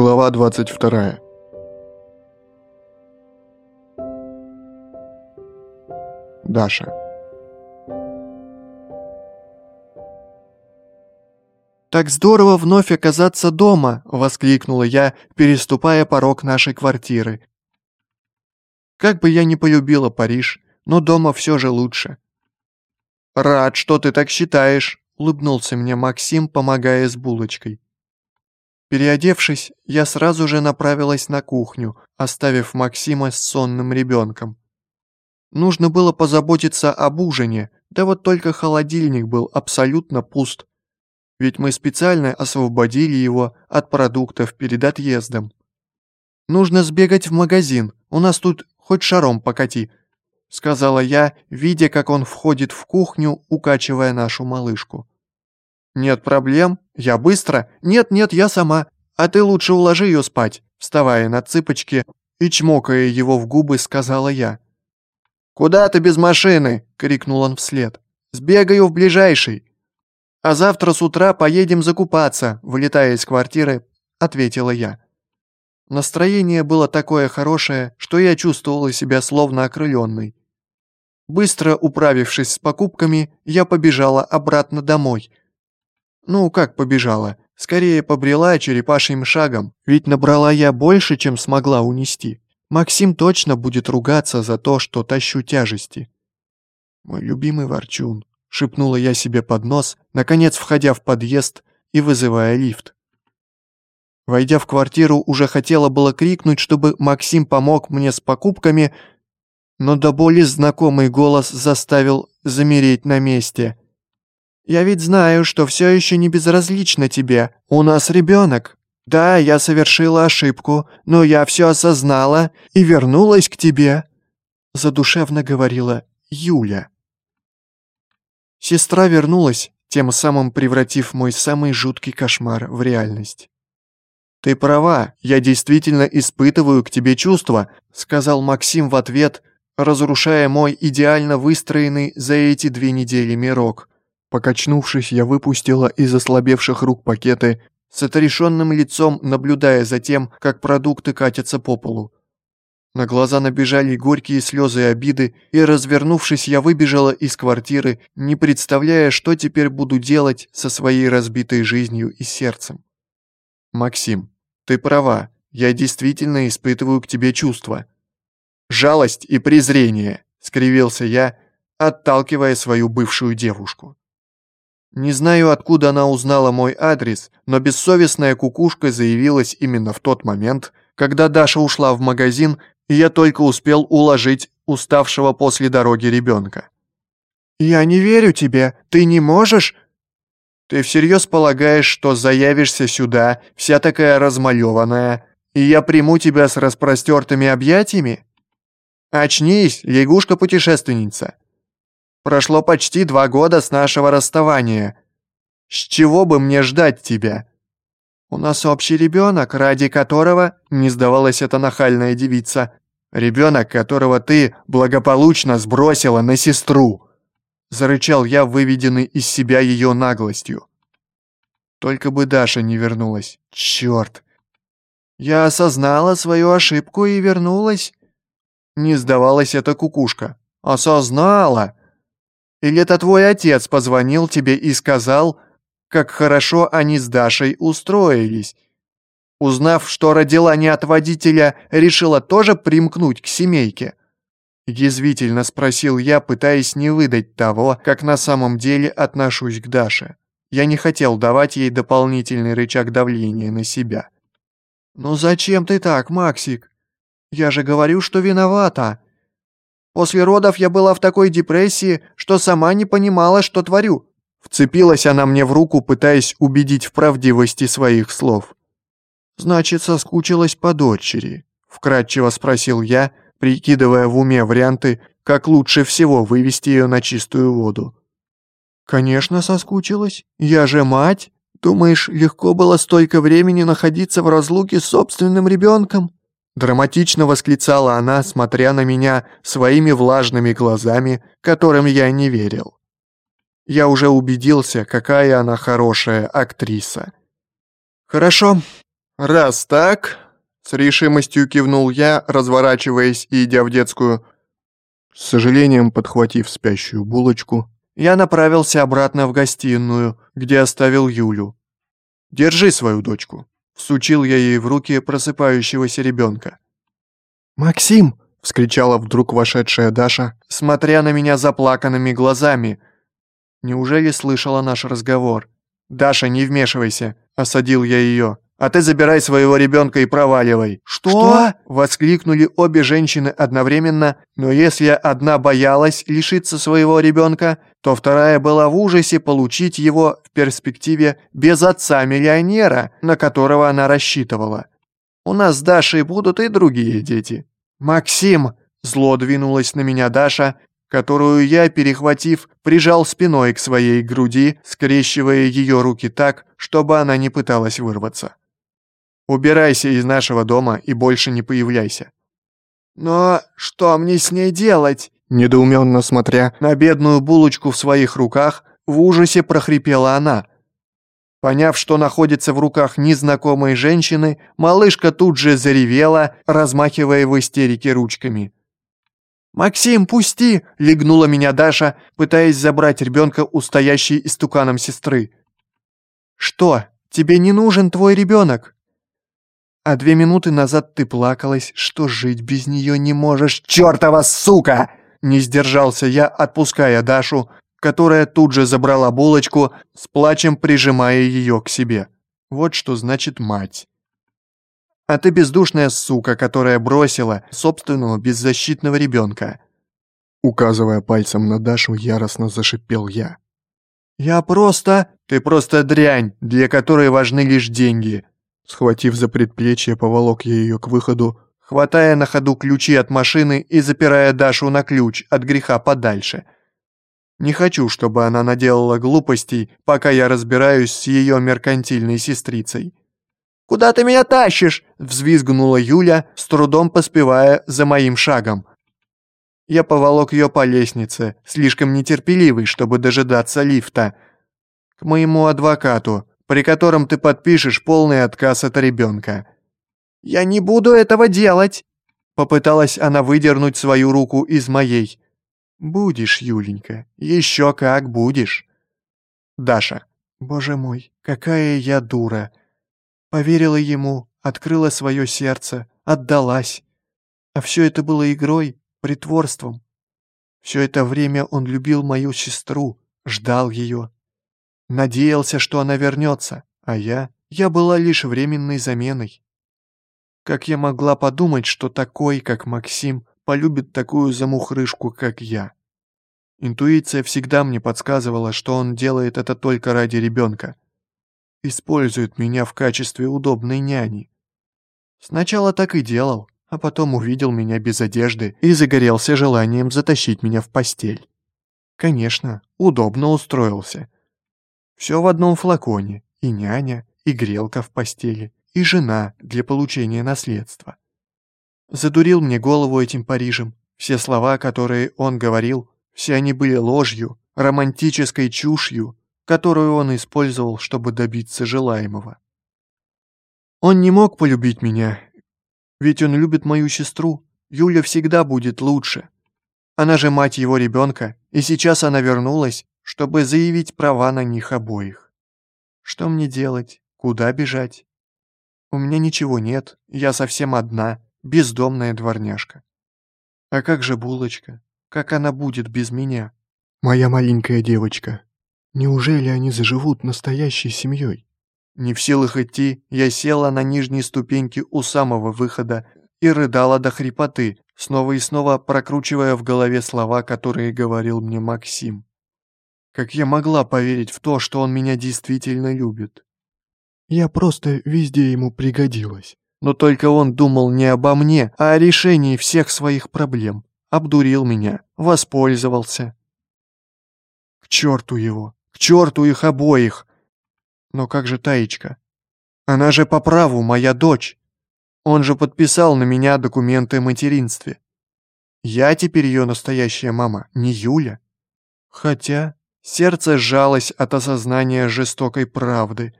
Глава 22. Даша. «Так здорово вновь оказаться дома!» — воскликнула я, переступая порог нашей квартиры. Как бы я ни полюбила Париж, но дома все же лучше. «Рад, что ты так считаешь», — улыбнулся мне Максим, помогая с булочкой. Переодевшись, я сразу же направилась на кухню, оставив Максима с сонным ребенком. Нужно было позаботиться об ужине, да вот только холодильник был абсолютно пуст. Ведь мы специально освободили его от продуктов перед отъездом. «Нужно сбегать в магазин, у нас тут хоть шаром покати», сказала я, видя, как он входит в кухню, укачивая нашу малышку. «Нет проблем. Я быстро. Нет-нет, я сама. А ты лучше уложи ее спать», вставая на цыпочки и чмокая его в губы, сказала я. «Куда ты без машины?» — крикнул он вслед. «Сбегаю в ближайший». «А завтра с утра поедем закупаться», — вылетая из квартиры, ответила я. Настроение было такое хорошее, что я чувствовала себя словно окрыленной. Быстро управившись с покупками, я побежала обратно домой, ну, как побежала? Скорее побрела черепашьим шагом, ведь набрала я больше, чем смогла унести. Максим точно будет ругаться за то, что тащу тяжести. «Мой любимый ворчун», — шепнула я себе под нос, наконец входя в подъезд и вызывая лифт. Войдя в квартиру, уже хотела было крикнуть, чтобы Максим помог мне с покупками, но до боли знакомый голос заставил замереть на месте. Я ведь знаю, что все еще не безразлично тебе. У нас ребенок. Да, я совершила ошибку, но я все осознала и вернулась к тебе», — задушевно говорила Юля. Сестра вернулась, тем самым превратив мой самый жуткий кошмар в реальность. «Ты права, я действительно испытываю к тебе чувства», — сказал Максим в ответ, разрушая мой идеально выстроенный за эти две недели мирок. Покачнувшись, я выпустила из ослабевших рук пакеты, с отрешенным лицом наблюдая за тем, как продукты катятся по полу. На глаза набежали горькие слезы и обиды, и, развернувшись, я выбежала из квартиры, не представляя, что теперь буду делать со своей разбитой жизнью и сердцем. «Максим, ты права, я действительно испытываю к тебе чувства. Жалость и презрение», — скривился я, отталкивая свою бывшую девушку. Не знаю, откуда она узнала мой адрес, но бессовестная кукушка заявилась именно в тот момент, когда Даша ушла в магазин, и я только успел уложить уставшего после дороги ребенка. «Я не верю тебе, ты не можешь...» «Ты всерьез полагаешь, что заявишься сюда, вся такая размалеванная, и я приму тебя с распростертыми объятиями?» «Очнись, лягушка-путешественница!» Прошло почти два года с нашего расставания. С чего бы мне ждать тебя? У нас общий ребенок, ради которого, не сдавалась эта нахальная девица, ребенок, которого ты благополучно сбросила на сестру. Зарычал я, выведенный из себя ее наглостью. Только бы Даша не вернулась. Черт! Я осознала свою ошибку и вернулась. Не сдавалась эта кукушка. Осознала! Или это твой отец позвонил тебе и сказал, как хорошо они с Дашей устроились? Узнав, что родила не от водителя, решила тоже примкнуть к семейке?» Язвительно спросил я, пытаясь не выдать того, как на самом деле отношусь к Даше. Я не хотел давать ей дополнительный рычаг давления на себя. «Ну зачем ты так, Максик? Я же говорю, что виновата. После родов я была в такой депрессии, что сама не понимала, что творю». Вцепилась она мне в руку, пытаясь убедить в правдивости своих слов. «Значит, соскучилась по дочери?» — вкратчиво спросил я, прикидывая в уме варианты, как лучше всего вывести ее на чистую воду. «Конечно, соскучилась. Я же мать. Думаешь, легко было столько времени находиться в разлуке с собственным ребенком?» Драматично восклицала она, смотря на меня своими влажными глазами, которым я не верил. Я уже убедился, какая она хорошая актриса. «Хорошо», «Раз так...» — с решимостью кивнул я, разворачиваясь и идя в детскую. С сожалением, подхватив спящую булочку, я направился обратно в гостиную, где оставил Юлю. «Держи свою дочку», — всучил я ей в руки просыпающегося ребенка. «Максим!» — вскричала вдруг вошедшая Даша, смотря на меня заплаканными глазами. Неужели слышала наш разговор? «Даша, не вмешивайся», — осадил я ее. «А ты забирай своего ребенка и проваливай». «Что?» — воскликнули обе женщины одновременно, но если одна боялась лишиться своего ребенка, то вторая была в ужасе получить его в перспективе без отца-миллионера, на которого она рассчитывала. «У нас с Дашей будут и другие дети». «Максим!» – зло двинулась на меня Даша, которую я, перехватив, прижал спиной к своей груди, скрещивая ее руки так, чтобы она не пыталась вырваться. «Убирайся из нашего дома и больше не появляйся». «Но что мне с ней делать?» Недоуменно смотря на бедную булочку в своих руках, в ужасе прохрипела она. Поняв, что находится в руках незнакомой женщины, малышка тут же заревела, размахивая в истерике ручками. «Максим, пусти!» — легнула меня Даша, пытаясь забрать ребенка у стоящей истуканом сестры. «Что, тебе не нужен твой ребенок?» «А две минуты назад ты плакалась, что жить без нее не можешь, чертова сука!» Не сдержался я, отпуская Дашу, которая тут же забрала булочку, с плачем прижимая ее к себе. Вот что значит мать. А ты бездушная сука, которая бросила собственного беззащитного ребенка. Указывая пальцем на Дашу, яростно зашипел я. «Я просто... Ты просто дрянь, для которой важны лишь деньги». Схватив за предплечье, поволок я ее к выходу, хватая на ходу ключи от машины и запирая Дашу на ключ от греха подальше. Не хочу, чтобы она наделала глупостей, пока я разбираюсь с ее меркантильной сестрицей. «Куда ты меня тащишь?» – взвизгнула Юля, с трудом поспевая за моим шагом. Я поволок ее по лестнице, слишком нетерпеливый, чтобы дожидаться лифта. К моему адвокату, при котором ты подпишешь полный отказ от ребенка. «Я не буду этого делать!» Попыталась она выдернуть свою руку из моей. «Будешь, Юленька, еще как будешь!» Даша. «Боже мой, какая я дура!» Поверила ему, открыла свое сердце, отдалась. А все это было игрой, притворством. Все это время он любил мою сестру, ждал ее. Надеялся, что она вернется, а я... Я была лишь временной заменой. Как я могла подумать, что такой, как Максим, полюбит такую замухрышку, как я? Интуиция всегда мне подсказывала, что он делает это только ради ребенка использует меня в качестве удобной няни. Сначала так и делал, а потом увидел меня без одежды и загорелся желанием затащить меня в постель. Конечно, удобно устроился. Все в одном флаконе, и няня, и грелка в постели, и жена для получения наследства. Задурил мне голову этим Парижем. Все слова, которые он говорил, все они были ложью, романтической чушью, которую он использовал, чтобы добиться желаемого. Он не мог полюбить меня, ведь он любит мою сестру. Юля всегда будет лучше. Она же мать его ребенка, и сейчас она вернулась, чтобы заявить права на них обоих. Что мне делать? Куда бежать? У меня ничего нет, я совсем одна, бездомная дворняжка. А как же булочка? Как она будет без меня? Моя маленькая девочка, Неужели они заживут настоящей семьей? Не в силах идти, я села на нижней ступеньке у самого выхода и рыдала до хрипоты, снова и снова прокручивая в голове слова, которые говорил мне Максим. Как я могла поверить в то, что он меня действительно любит? Я просто везде ему пригодилась. Но только он думал не обо мне, а о решении всех своих проблем. Обдурил меня, воспользовался. К черту его! К черту их обоих! Но как же Таечка? Она же по праву моя дочь. Он же подписал на меня документы о материнстве. Я теперь ее настоящая мама, не Юля. Хотя сердце сжалось от осознания жестокой правды.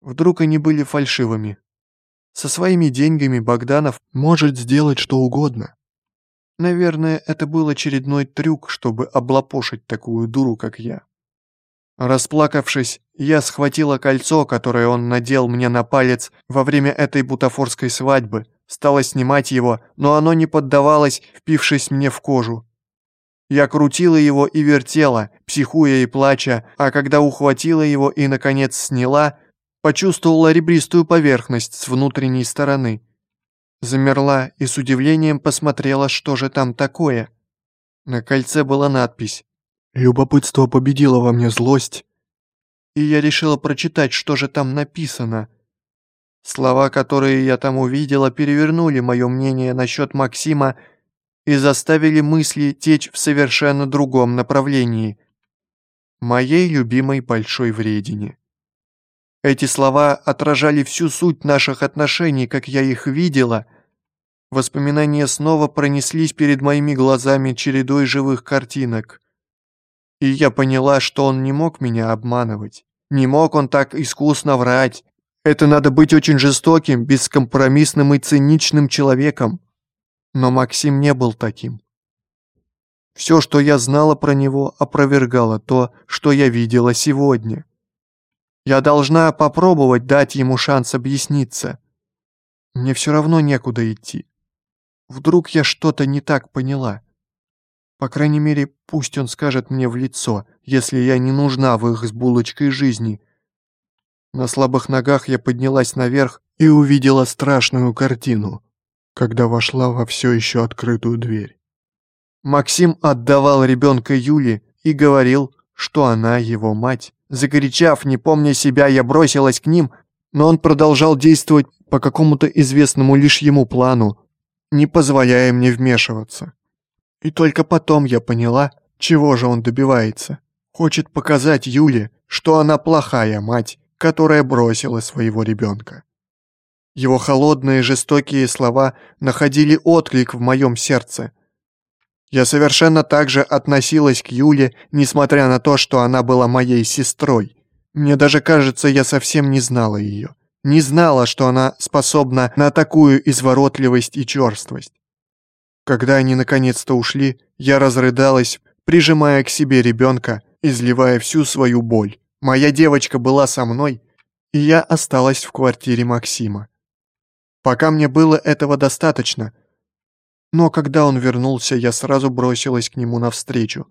Вдруг они были фальшивыми. Со своими деньгами Богданов может сделать что угодно. Наверное, это был очередной трюк, чтобы облапошить такую дуру, как я. Расплакавшись, я схватила кольцо, которое он надел мне на палец во время этой бутафорской свадьбы, стала снимать его, но оно не поддавалось, впившись мне в кожу. Я крутила его и вертела, психуя и плача, а когда ухватила его и, наконец, сняла, почувствовала ребристую поверхность с внутренней стороны. Замерла и с удивлением посмотрела, что же там такое. На кольце была надпись Любопытство победило во мне злость. И я решила прочитать, что же там написано. Слова, которые я там увидела, перевернули мое мнение насчет Максима и заставили мысли течь в совершенно другом направлении. Моей любимой большой вредине. Эти слова отражали всю суть наших отношений, как я их видела. Воспоминания снова пронеслись перед моими глазами чередой живых картинок. И я поняла, что он не мог меня обманывать. Не мог он так искусно врать. Это надо быть очень жестоким, бескомпромиссным и циничным человеком. Но Максим не был таким. Все, что я знала про него, опровергало то, что я видела сегодня. Я должна попробовать дать ему шанс объясниться. Мне все равно некуда идти. Вдруг я что-то не так поняла. По крайней мере, пусть он скажет мне в лицо, если я не нужна в их с булочкой жизни. На слабых ногах я поднялась наверх и увидела страшную картину, когда вошла во все еще открытую дверь. Максим отдавал ребенка Юле и говорил, что она его мать. Закричав, не помня себя, я бросилась к ним, но он продолжал действовать по какому-то известному лишь ему плану, не позволяя мне вмешиваться. И только потом я поняла, чего же он добивается. Хочет показать Юле, что она плохая мать, которая бросила своего ребенка. Его холодные жестокие слова находили отклик в моем сердце. Я совершенно так же относилась к Юле, несмотря на то, что она была моей сестрой. Мне даже кажется, я совсем не знала ее. Не знала, что она способна на такую изворотливость и черствость. Когда они наконец-то ушли, я разрыдалась, прижимая к себе ребенка, изливая всю свою боль. Моя девочка была со мной, и я осталась в квартире Максима. Пока мне было этого достаточно, но когда он вернулся, я сразу бросилась к нему навстречу.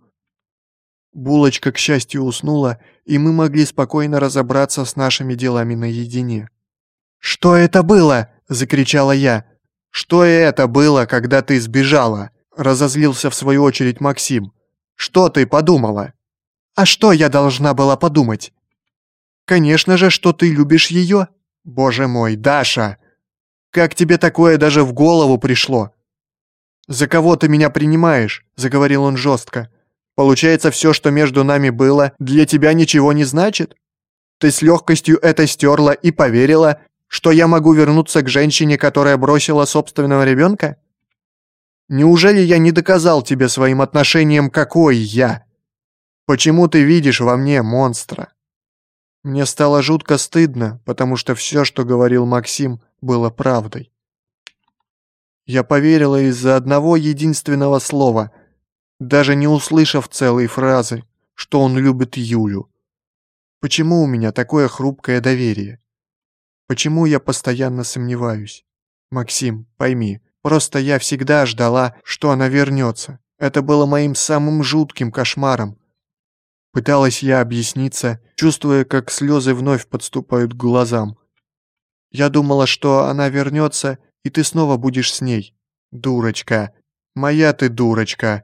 Булочка, к счастью, уснула, и мы могли спокойно разобраться с нашими делами наедине. «Что это было?» – закричала я. «Что это было, когда ты сбежала?» — разозлился в свою очередь Максим. «Что ты подумала?» «А что я должна была подумать?» «Конечно же, что ты любишь ее. Боже мой, Даша! Как тебе такое даже в голову пришло?» «За кого ты меня принимаешь?» — заговорил он жестко. «Получается, все, что между нами было, для тебя ничего не значит? Ты с легкостью это стерла и поверила, что я могу вернуться к женщине, которая бросила собственного ребенка? Неужели я не доказал тебе своим отношением, какой я? Почему ты видишь во мне монстра? Мне стало жутко стыдно, потому что все, что говорил Максим, было правдой. Я поверила из-за одного единственного слова, даже не услышав целой фразы, что он любит Юлю. Почему у меня такое хрупкое доверие? Почему я постоянно сомневаюсь? Максим, пойми, просто я всегда ждала, что она вернется. Это было моим самым жутким кошмаром. Пыталась я объясниться, чувствуя, как слезы вновь подступают к глазам. Я думала, что она вернется, и ты снова будешь с ней. Дурочка. Моя ты дурочка.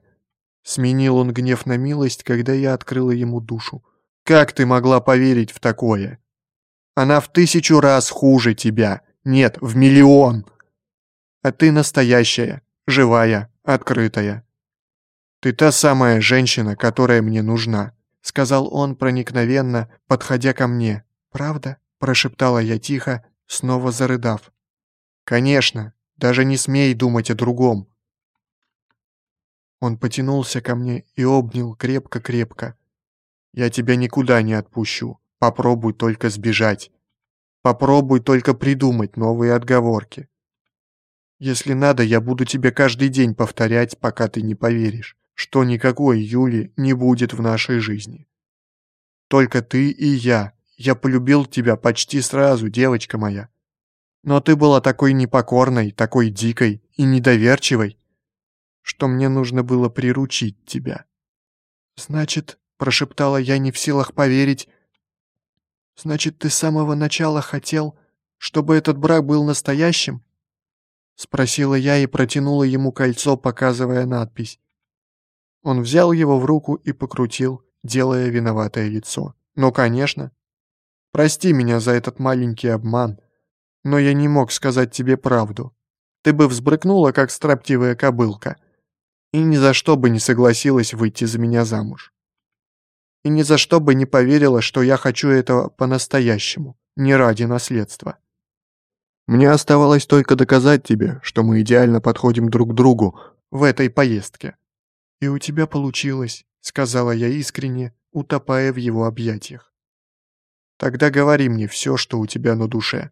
Сменил он гнев на милость, когда я открыла ему душу. Как ты могла поверить в такое? Она в тысячу раз хуже тебя. Нет, в миллион. А ты настоящая, живая, открытая. Ты та самая женщина, которая мне нужна», — сказал он проникновенно, подходя ко мне. «Правда?» — прошептала я тихо, снова зарыдав. «Конечно, даже не смей думать о другом». Он потянулся ко мне и обнял крепко-крепко. «Я тебя никуда не отпущу. Попробуй только сбежать. Попробуй только придумать новые отговорки. Если надо, я буду тебе каждый день повторять, пока ты не поверишь, что никакой Юли не будет в нашей жизни. Только ты и я. Я полюбил тебя почти сразу, девочка моя. Но ты была такой непокорной, такой дикой и недоверчивой, что мне нужно было приручить тебя. Значит, прошептала я не в силах поверить, значит, ты с самого начала хотел, чтобы этот брак был настоящим? Спросила я и протянула ему кольцо, показывая надпись. Он взял его в руку и покрутил, делая виноватое лицо. «Ну, конечно. Прости меня за этот маленький обман, но я не мог сказать тебе правду. Ты бы взбрыкнула, как строптивая кобылка, и ни за что бы не согласилась выйти за меня замуж. И ни за что бы не поверила, что я хочу этого по-настоящему, не ради наследства. Мне оставалось только доказать тебе, что мы идеально подходим друг к другу в этой поездке. И у тебя получилось, сказала я искренне, утопая в его объятиях. Тогда говори мне все, что у тебя на душе.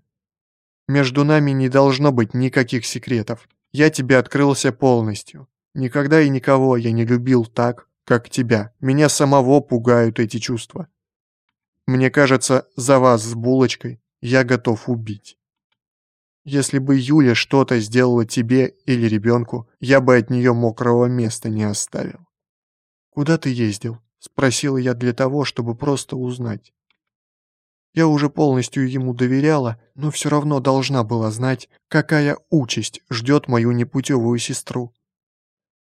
Между нами не должно быть никаких секретов. Я тебе открылся полностью. Никогда и никого я не любил так, как тебя. Меня самого пугают эти чувства. Мне кажется, за вас с булочкой я готов убить. Если бы Юля что-то сделала тебе или ребенку, я бы от нее мокрого места не оставил. «Куда ты ездил?» — спросила я для того, чтобы просто узнать. Я уже полностью ему доверяла, но все равно должна была знать, какая участь ждет мою непутевую сестру.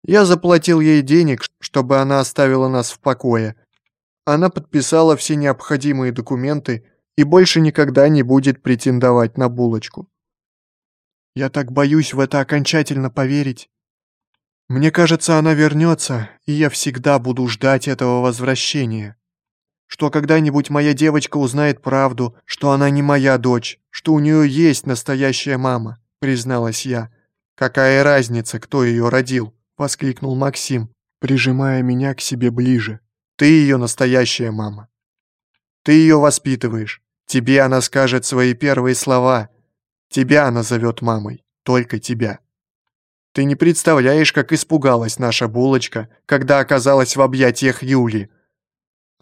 Я заплатил ей денег, чтобы она оставила нас в покое. Она подписала все необходимые документы и больше никогда не будет претендовать на булочку. Я так боюсь в это окончательно поверить. Мне кажется, она вернется, и я всегда буду ждать этого возвращения. Что когда-нибудь моя девочка узнает правду, что она не моя дочь, что у нее есть настоящая мама, призналась я. Какая разница, кто ее родил? воскликнул Максим, прижимая меня к себе ближе. Ты ее настоящая мама. Ты ее воспитываешь. Тебе она скажет свои первые слова, Тебя она зовет мамой, только тебя. Ты не представляешь, как испугалась наша булочка, когда оказалась в объятиях Юли.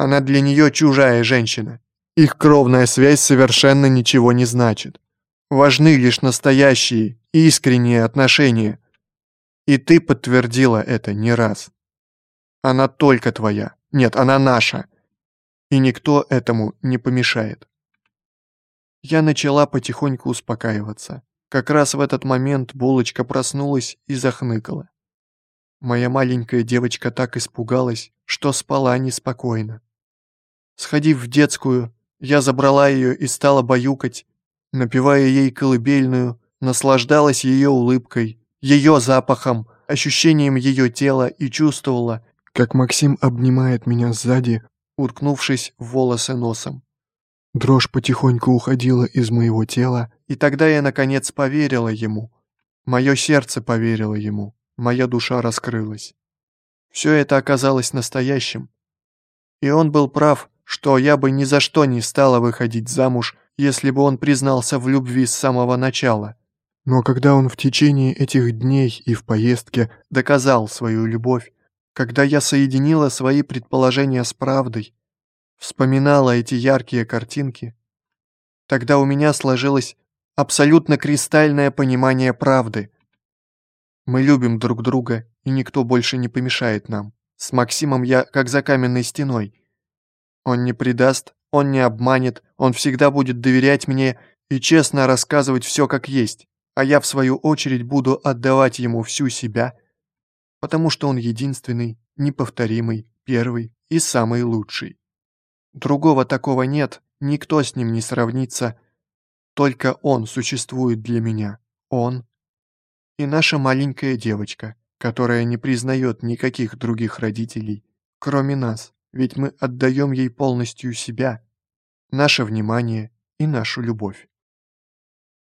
Она для нее чужая женщина. Их кровная связь совершенно ничего не значит. Важны лишь настоящие, искренние отношения. И ты подтвердила это не раз. Она только твоя. Нет, она наша. И никто этому не помешает. Я начала потихоньку успокаиваться. Как раз в этот момент булочка проснулась и захныкала. Моя маленькая девочка так испугалась, что спала неспокойно. Сходив в детскую, я забрала ее и стала баюкать, напевая ей колыбельную, наслаждалась ее улыбкой, ее запахом, ощущением ее тела и чувствовала, как Максим обнимает меня сзади, уткнувшись в волосы носом. Дрожь потихоньку уходила из моего тела, и тогда я наконец поверила ему. Мое сердце поверило ему, моя душа раскрылась. Все это оказалось настоящим. И он был прав, что я бы ни за что не стала выходить замуж, если бы он признался в любви с самого начала. Но когда он в течение этих дней и в поездке доказал свою любовь, когда я соединила свои предположения с правдой, вспоминала эти яркие картинки, тогда у меня сложилось абсолютно кристальное понимание правды. Мы любим друг друга, и никто больше не помешает нам. С Максимом я как за каменной стеной. Он не предаст, он не обманет, он всегда будет доверять мне и честно рассказывать все как есть, а я в свою очередь буду отдавать ему всю себя, потому что он единственный, неповторимый, первый и самый лучший. Другого такого нет, никто с ним не сравнится. Только он существует для меня. Он и наша маленькая девочка, которая не признает никаких других родителей, кроме нас, ведь мы отдаем ей полностью себя, наше внимание и нашу любовь.